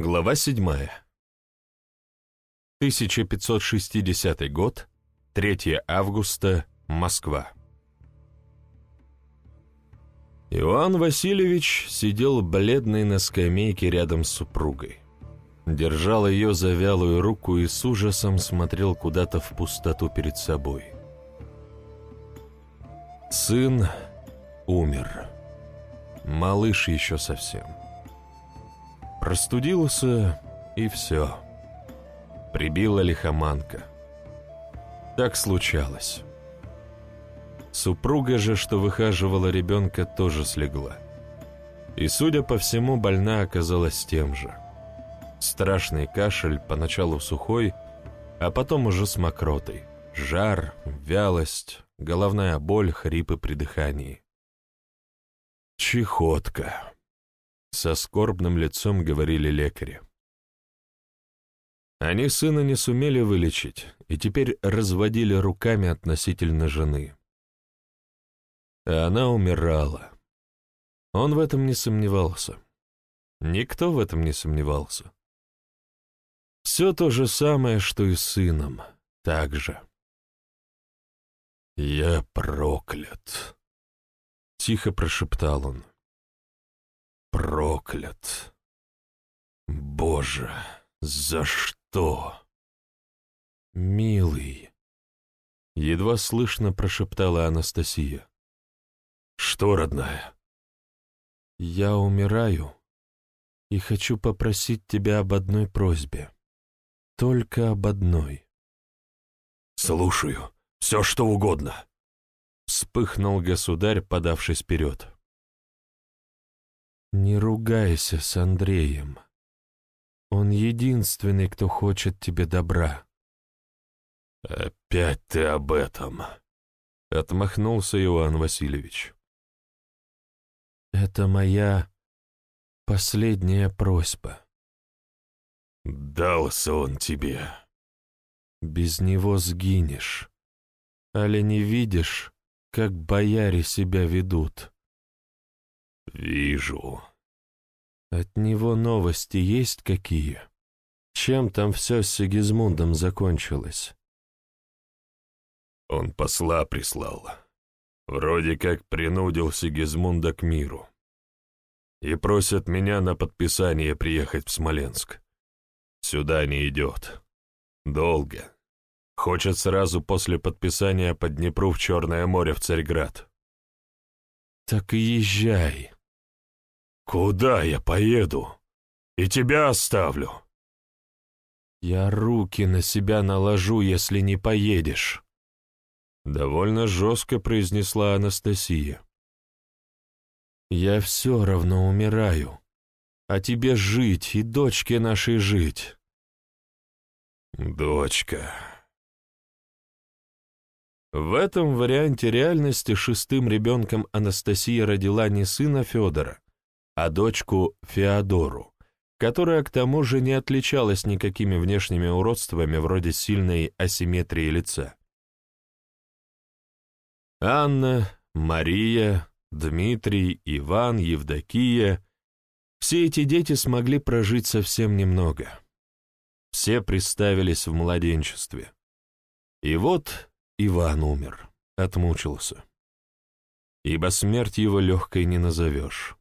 Глава 7. 1560 год, 3 августа, Москва. Иоанн Васильевич сидел бледный на скамейке рядом с супругой. Держал ее за вялую руку и с ужасом смотрел куда-то в пустоту перед собой. Сын умер. Малыш еще совсем. Простудился, и все. Прибила лихоманка. Так случалось. Супруга же, что выхаживала ребенка, тоже слегла. И, судя по всему, больна оказалась тем же. Страшный кашель, поначалу сухой, а потом уже с мокротой. Жар, вялость, головная боль, хрипы при дыхании. Чехотка. Со скорбным лицом говорили лекари. Они сына не сумели вылечить и теперь разводили руками относительно жены. А она умирала. Он в этом не сомневался. Никто в этом не сомневался. Все то же самое, что и с сыном, так же. «Я проклят», — тихо прошептал он проклят. Боже, за что? Милый, едва слышно прошептала Анастасия. Что, родная? Я умираю и хочу попросить тебя об одной просьбе. Только об одной. Слушаю, все что угодно. Вспыхнул государь, подавшись вперед. Не ругайся с Андреем. Он единственный, кто хочет тебе добра. Опять ты об этом, — отмахнулся Иоанн Васильевич. Это моя последняя просьба. Дался он тебе. Без него сгинешь. Али не видишь, как бояре себя ведут? «Вижу». «От него новости есть какие? Чем там все с Сигизмундом закончилось?» Он посла прислал. Вроде как принудил Сигизмунда к миру. И просят меня на подписание приехать в Смоленск. Сюда не идет. Долго. Хочет сразу после подписания по Днепру в Черное море в Царьград. «Так и езжай», «Куда я поеду? И тебя оставлю». «Я руки на себя наложу, если не поедешь», — довольно жестко произнесла Анастасия. «Я все равно умираю, а тебе жить и дочке нашей жить». «Дочка», в этом варианте реальности шестым ребенком Анастасия родила не сына Федора, а дочку Феодору, которая к тому же не отличалась никакими внешними уродствами вроде сильной асимметрии лица. Анна, Мария, Дмитрий, Иван, Евдокия — все эти дети смогли прожить совсем немного. Все представились в младенчестве. И вот Иван умер, отмучился. Ибо смерть его легкой не назовешь.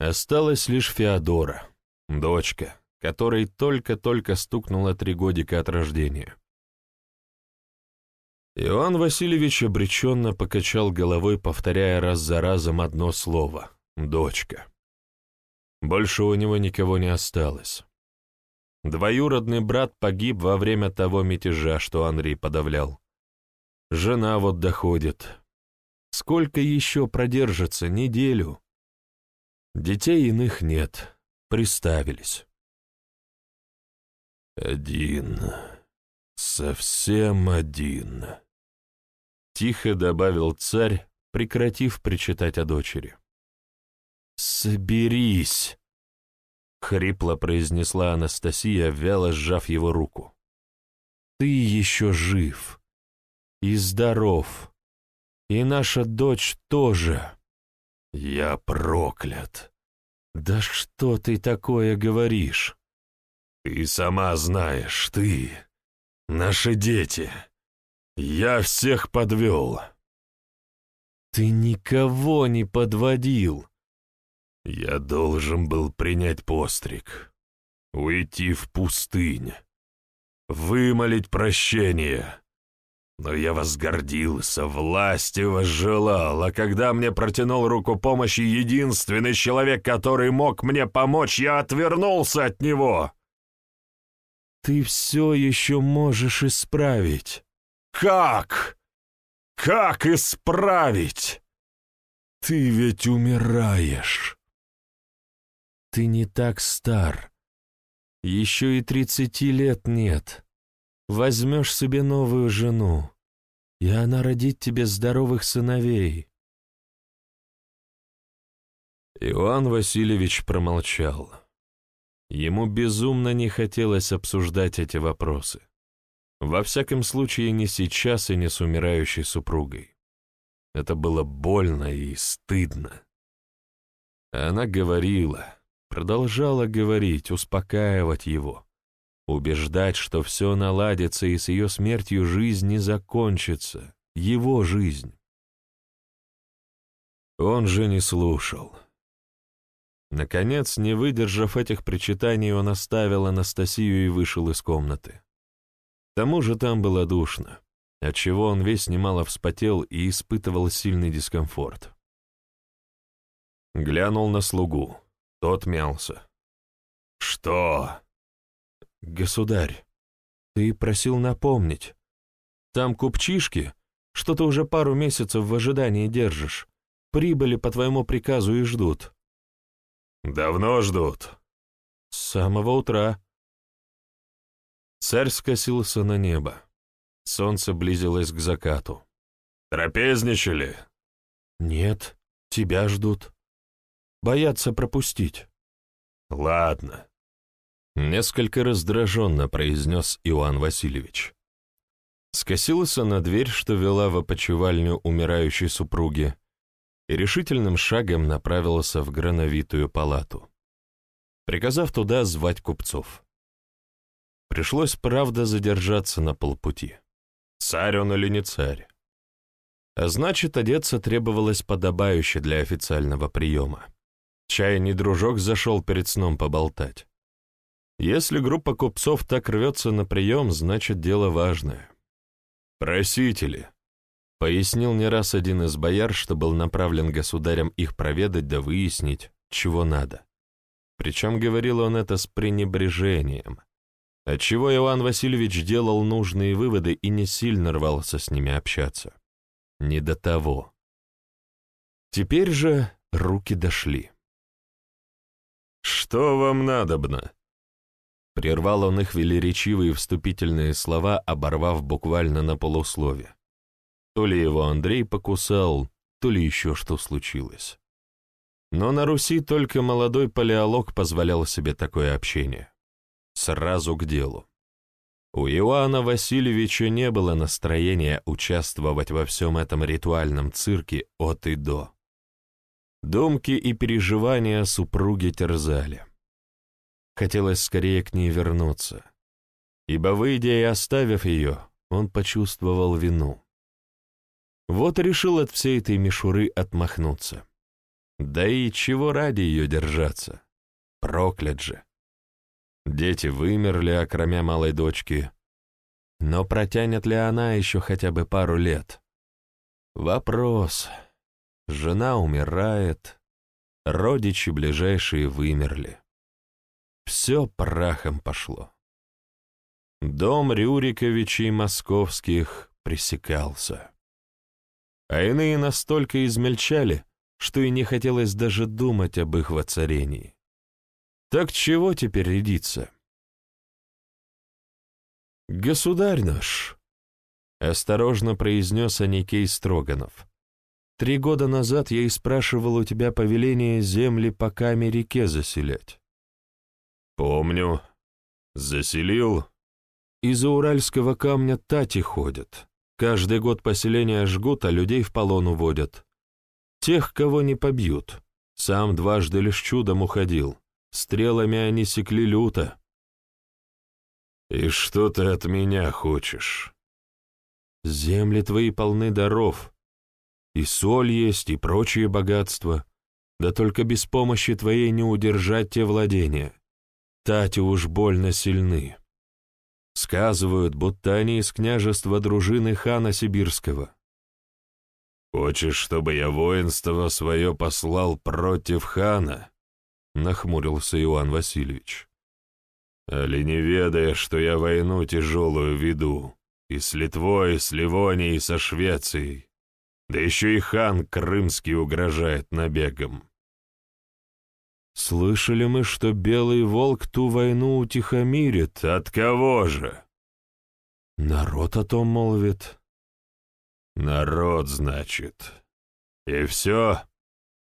Осталась лишь Феодора, дочка, которой только-только стукнуло три годика от рождения. Иоанн Васильевич обреченно покачал головой, повторяя раз за разом одно слово — «дочка». Больше у него никого не осталось. Двоюродный брат погиб во время того мятежа, что Андрей подавлял. Жена вот доходит. Сколько еще продержится? Неделю? Детей иных нет, приставились. «Один, совсем один», — тихо добавил царь, прекратив причитать о дочери. «Соберись!» — хрипло произнесла Анастасия, вяло сжав его руку. «Ты еще жив и здоров, и наша дочь тоже». «Я проклят! «Да что ты такое говоришь?» «Ты сама знаешь, ты, наши дети. Я всех подвел». «Ты никого не подводил». «Я должен был принять постриг, уйти в пустынь, вымолить прощение, но я возгордился, власти возжелал, а когда мне протянул руку помощи единственный человек, который мог мне помочь, я отвернулся от него. Ты все еще можешь исправить. Как? Как исправить? Ты ведь умираешь. Ты не так стар. Еще и тридцати лет нет. Возьмешь себе новую жену, и она родит тебе здоровых сыновей. Иоанн Васильевич промолчал. Ему безумно не хотелось обсуждать эти вопросы. Во всяком случае, не сейчас и не с умирающей супругой. Это было больно и стыдно. Она говорила, продолжала говорить, успокаивать его убеждать, что все наладится и с ее смертью жизнь не закончится, его жизнь. Он же не слушал. Наконец, не выдержав этих причитаний, он оставил Анастасию и вышел из комнаты. К тому же там было душно, отчего он весь немало вспотел и испытывал сильный дискомфорт. Глянул на слугу. Тот мялся. «Что?» «Государь, ты просил напомнить. Там купчишки, что ты уже пару месяцев в ожидании держишь, прибыли по твоему приказу и ждут». «Давно ждут?» «С самого утра». Царь скосился на небо. Солнце близилось к закату. «Трапезничали?» «Нет, тебя ждут. Боятся пропустить». «Ладно. Несколько раздраженно произнес Иоанн Васильевич. Скосился на дверь, что вела в опочивальню умирающей супруги, и решительным шагом направился в грановитую палату, приказав туда звать купцов. Пришлось, правда, задержаться на полпути. Царь он или не царь? А значит, одеться требовалось подобающе для официального приема. Чай не дружок зашел перед сном поболтать. Если группа купцов так рвется на прием, значит, дело важное. «Просители», — пояснил не раз один из бояр, что был направлен государем их проведать да выяснить, чего надо. Причем говорил он это с пренебрежением, отчего Иван Васильевич делал нужные выводы и не сильно рвался с ними общаться. Не до того. Теперь же руки дошли. «Что вам надобно?» Прервал он их велеречивые вступительные слова, оборвав буквально на полуслове. То ли его Андрей покусал, то ли еще что случилось. Но на Руси только молодой палеолог позволял себе такое общение. Сразу к делу. У Иоанна Васильевича не было настроения участвовать во всем этом ритуальном цирке от и до. Думки и переживания супруги терзали. Хотелось скорее к ней вернуться, ибо, выйдя и оставив ее, он почувствовал вину. Вот решил от всей этой мишуры отмахнуться. Да и чего ради ее держаться? Проклят же. Дети вымерли, окромя малой дочки. Но протянет ли она еще хотя бы пару лет? Вопрос. Жена умирает, родичи ближайшие вымерли все прахом пошло. Дом Рюриковичей московских пресекался. А иные настолько измельчали, что и не хотелось даже думать об их воцарении. Так чего теперь рядиться? «Государь наш», — осторожно произнес Аникей Строганов, — «три года назад я и спрашивал у тебя повеление земли по каме реке заселять. «Помню. Заселил?» «Из-за уральского камня тати ходят. Каждый год поселения жгут, а людей в полон уводят. Тех, кого не побьют. Сам дважды лишь чудом уходил. Стрелами они секли люто. «И что ты от меня хочешь?» «Земли твои полны даров. И соль есть, и прочие богатства. Да только без помощи твоей не удержать те владения. Тати уж больно сильны. Сказывают, будто они из княжества дружины хана Сибирского. «Хочешь, чтобы я воинство свое послал против хана?» — нахмурился Иван Васильевич. «Али не ведая, что я войну тяжелую веду, и с Литвой, и с Ливонией, и со Швецией, да еще и хан Крымский угрожает набегом». «Слышали мы, что Белый Волк ту войну утихомирит. От кого же?» «Народ о том молвит». «Народ, значит. И все?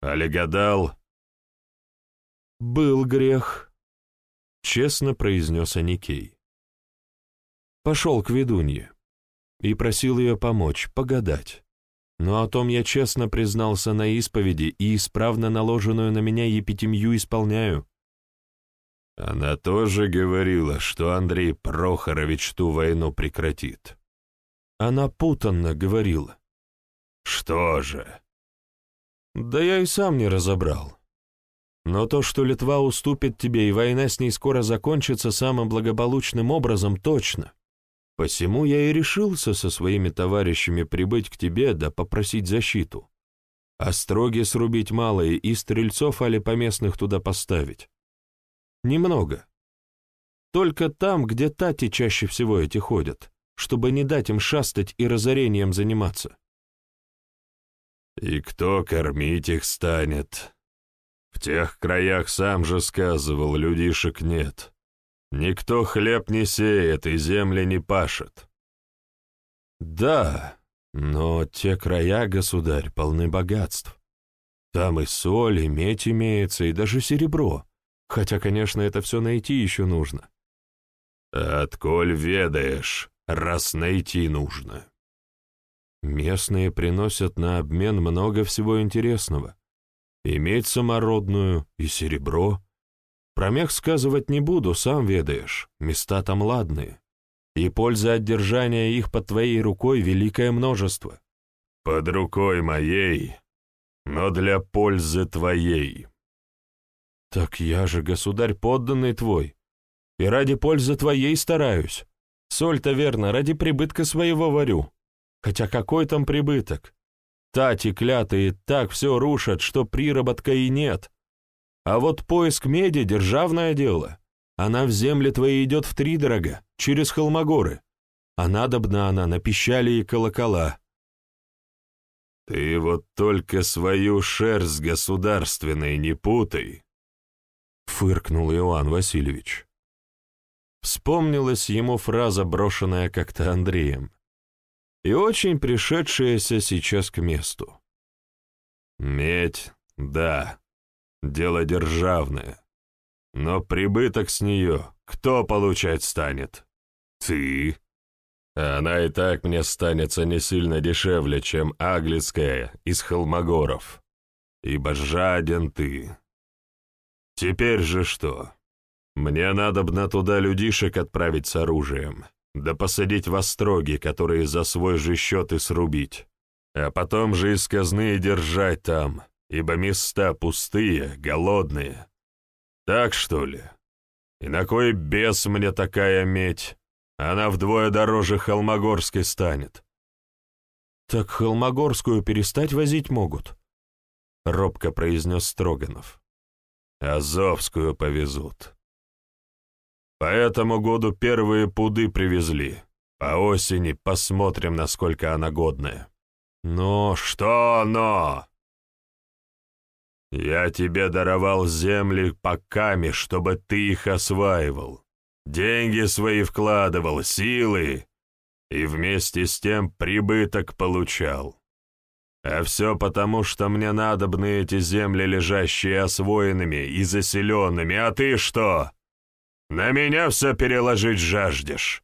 Али гадал?» «Был грех», — честно произнес Аникей. Пошел к ведунье и просил ее помочь, погадать. Но о том я честно признался на исповеди и исправно наложенную на меня епитемью исполняю. Она тоже говорила, что Андрей Прохорович ту войну прекратит. Она путанно говорила. Что же? Да я и сам не разобрал. Но то, что Литва уступит тебе и война с ней скоро закончится самым благополучным образом, точно. Посему я и решился со своими товарищами прибыть к тебе да попросить защиту. Остроги срубить малые и стрельцов али поместных туда поставить. Немного. Только там, где тати чаще всего эти ходят, чтобы не дать им шастать и разорением заниматься. И кто кормить их станет? В тех краях сам же сказывал, людишек нет. Никто хлеб не сеет и земли не пашет. Да, но те края, государь, полны богатств. Там и соль, и медь имеется, и даже серебро. Хотя, конечно, это все найти еще нужно. Отколь ведаешь, раз найти нужно. Местные приносят на обмен много всего интересного. Иметь самородную и серебро, про мех сказывать не буду, сам ведаешь, места там ладные. И польза от держания их под твоей рукой великое множество. Под рукой моей, но для пользы твоей. Так я же, государь, подданный твой, и ради пользы твоей стараюсь. Соль-то верно, ради прибытка своего варю. Хотя какой там прибыток? Тати клятые так все рушат, что приработка и нет. А вот поиск меди — державное дело. Она в земле твоей идет в три дорога, через холмогоры. А надобна она на пищали и колокола. Ты вот только свою шерсть государственной не путай, — фыркнул Иоанн Васильевич. Вспомнилась ему фраза, брошенная как-то Андреем, и очень пришедшаяся сейчас к месту. «Медь, да, дело державное. Но прибыток с нее кто получать станет? Ты. Она и так мне станется не сильно дешевле, чем аглицкая из холмогоров, ибо жаден ты. Теперь же что? Мне надобно туда людишек отправить с оружием, да посадить в остроги, которые за свой же счет и срубить, а потом же из казны держать там, ибо места пустые, голодные. Так что ли? И на кой бес мне такая медь? Она вдвое дороже Холмогорской станет. Так Холмогорскую перестать возить могут? Робко произнес Строганов. Азовскую повезут. По этому году первые пуды привезли. По осени посмотрим, насколько она годная. Но что но? Я тебе даровал земли поками, чтобы ты их осваивал. Деньги свои вкладывал, силы, и вместе с тем прибыток получал. А все потому, что мне надобны эти земли, лежащие освоенными и заселенными, а ты что? На меня все переложить жаждешь?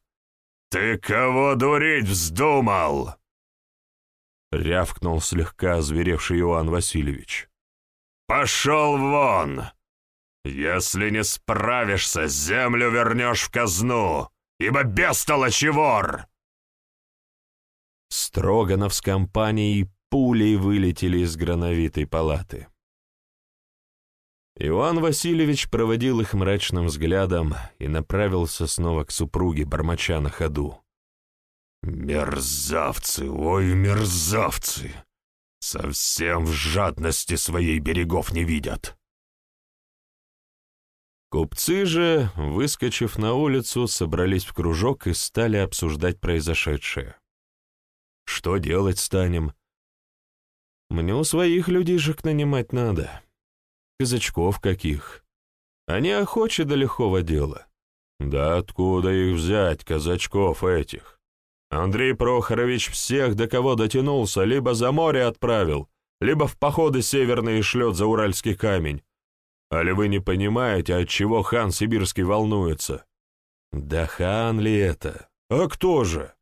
Ты кого дурить вздумал?» Рявкнул слегка озверевший Иоанн Васильевич. Пошел вон! Если не справишься, землю вернешь в казну, ибо бестолочи вор!» Строганов с компанией пулей вылетели из грановитой палаты. Иван Васильевич проводил их мрачным взглядом и направился снова к супруге, бормоча на ходу. «Мерзавцы, ой, мерзавцы! Совсем в жадности своей берегов не видят!» Купцы же, выскочив на улицу, собрались в кружок и стали обсуждать произошедшее. «Что делать станем?» «Мне у своих людишек нанимать надо. Казачков каких. Они охочи до лихого дела. Да откуда их взять, казачков этих? Андрей Прохорович всех, до кого дотянулся, либо за море отправил, либо в походы северные шлет за Уральский камень. Али вы не понимаете, от чего хан Сибирский волнуется? Да хан ли это? А кто же?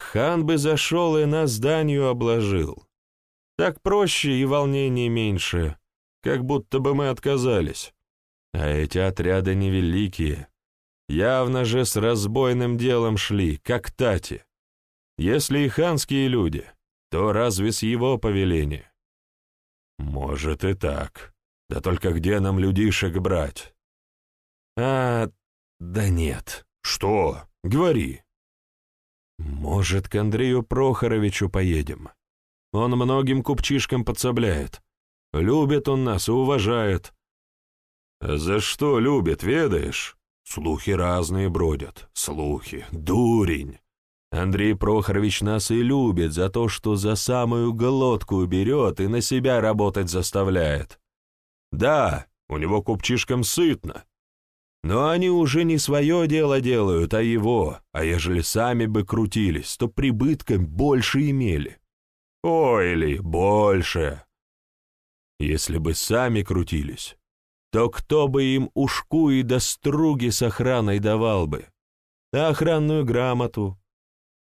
Хан бы зашел и нас данью обложил. Так проще и волнений меньше, как будто бы мы отказались. А эти отряды невеликие. Явно же с разбойным делом шли, как тати. Если и ханские люди, то разве с его повеления? Может и так. Да только где нам людишек брать? А, да нет. Что? Говори. Может, к Андрею Прохоровичу поедем. Он многим купчишкам подсобляет. Любит он нас и уважает. За что любит, ведаешь? Слухи разные бродят. Слухи. Дурень. Андрей Прохорович нас и любит за то, что за самую глотку берет и на себя работать заставляет. Да, у него купчишкам сытно. Но они уже не свое дело делают, а его, а ежели сами бы крутились, то прибытком больше имели. Ой ли, больше. Если бы сами крутились, то кто бы им ушку и доструги с охраной давал бы? охранную грамоту,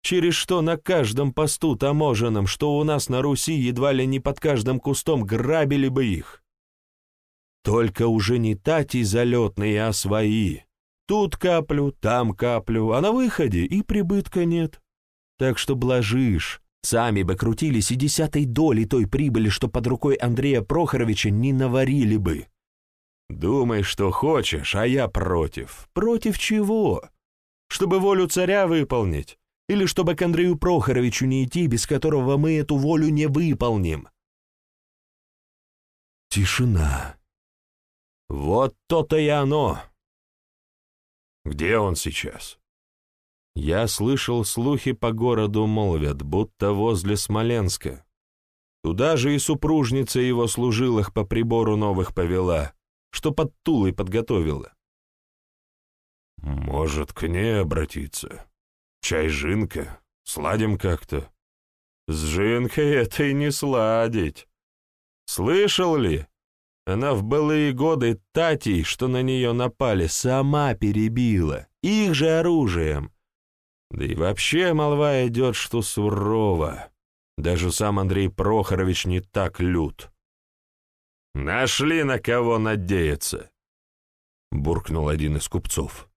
через что на каждом посту таможенном, что у нас на Руси едва ли не под каждым кустом грабили бы их. Только уже не тати залетные, а свои. Тут каплю, там каплю, а на выходе и прибытка нет. Так что блажишь. Сами бы крутились и десятой доли той прибыли, что под рукой Андрея Прохоровича не наварили бы. Думай, что хочешь, а я против. Против чего? Чтобы волю царя выполнить? Или чтобы к Андрею Прохоровичу не идти, без которого мы эту волю не выполним? Тишина. Вот то-то и оно. Где он сейчас? Я слышал слухи по городу молвят, будто возле Смоленска. Туда же и супружница его служилых по прибору новых повела, что под Тулой подготовила. Может, к ней обратиться? Чай жинка? Сладим как-то? С жинкой это и не сладить. Слышал ли, она в былые годы Татей, что на нее напали, сама перебила, их же оружием. Да и вообще молва идет, что сурово. Даже сам Андрей Прохорович не так лют. «Нашли на кого надеяться!» — буркнул один из купцов.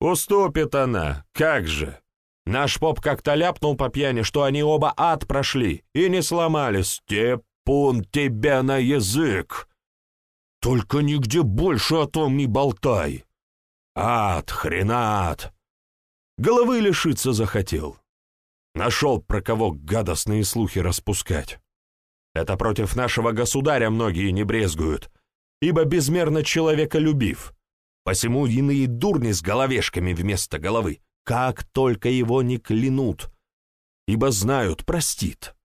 «Уступит она, как же! Наш поп как-то ляпнул по пьяни, что они оба ад прошли и не сломались. Степун тебя на язык!» Только нигде больше о том не болтай. Ад, хренат. Головы лишиться захотел. Нашел, про кого гадостные слухи распускать. Это против нашего государя многие не брезгуют, ибо безмерно человека любив. Посему иные дурни с головешками вместо головы, как только его не клянут, ибо знают, простит.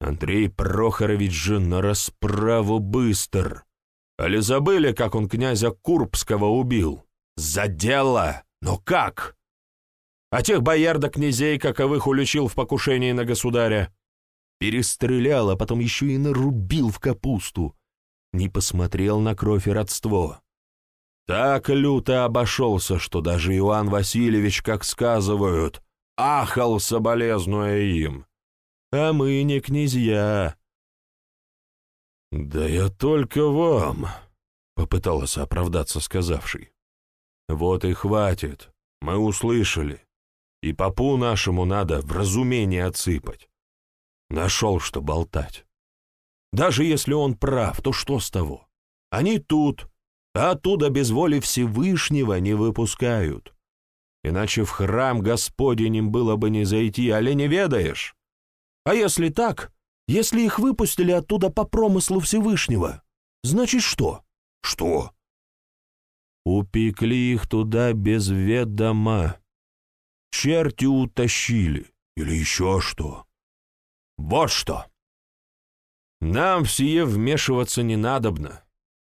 Андрей Прохорович же на расправу быстр. Али забыли, как он князя Курбского убил? За дело! Но как? А тех бояр да князей, каковых уличил в покушении на государя? Перестрелял, а потом еще и нарубил в капусту. Не посмотрел на кровь и родство. Так люто обошелся, что даже Иоанн Васильевич, как сказывают, ахал, соболезнуя им. А мы не князья. «Да я только вам», — попытался оправдаться сказавший. «Вот и хватит, мы услышали, и попу нашему надо в разумение отсыпать. Нашел, что болтать. Даже если он прав, то что с того? Они тут, а оттуда без воли Всевышнего не выпускают. Иначе в храм Господень им было бы не зайти, але не ведаешь. А если так, если их выпустили оттуда по промыслу Всевышнего, значит что? Что? Упекли их туда без ведома. Черти утащили. Или еще что. Вот что. Нам в сие вмешиваться не надобно.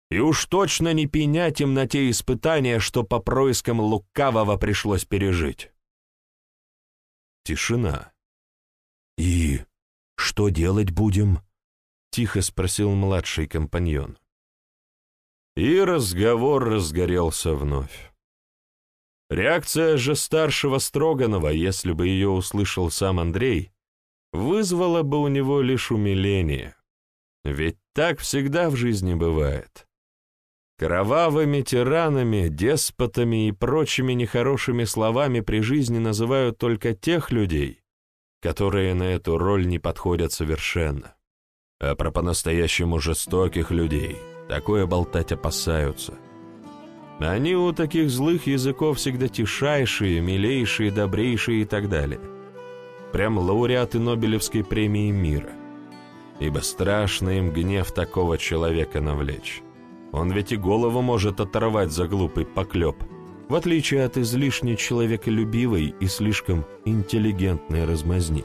И уж точно не пенять им на те испытания, что по проискам лукавого пришлось пережить. Тишина. «И что делать будем?» — тихо спросил младший компаньон. И разговор разгорелся вновь. Реакция же старшего Строганова, если бы ее услышал сам Андрей, вызвала бы у него лишь умиление. Ведь так всегда в жизни бывает. Кровавыми тиранами, деспотами и прочими нехорошими словами при жизни называют только тех людей, которые на эту роль не подходят совершенно. А про по-настоящему жестоких людей такое болтать опасаются. Они у таких злых языков всегда тишайшие, милейшие, добрейшие и так далее. Прям лауреаты Нобелевской премии мира. Ибо страшно им гнев такого человека навлечь. Он ведь и голову может оторвать за глупый поклеп, в отличие от излишне человеколюбивой и слишком интеллигентной размазни.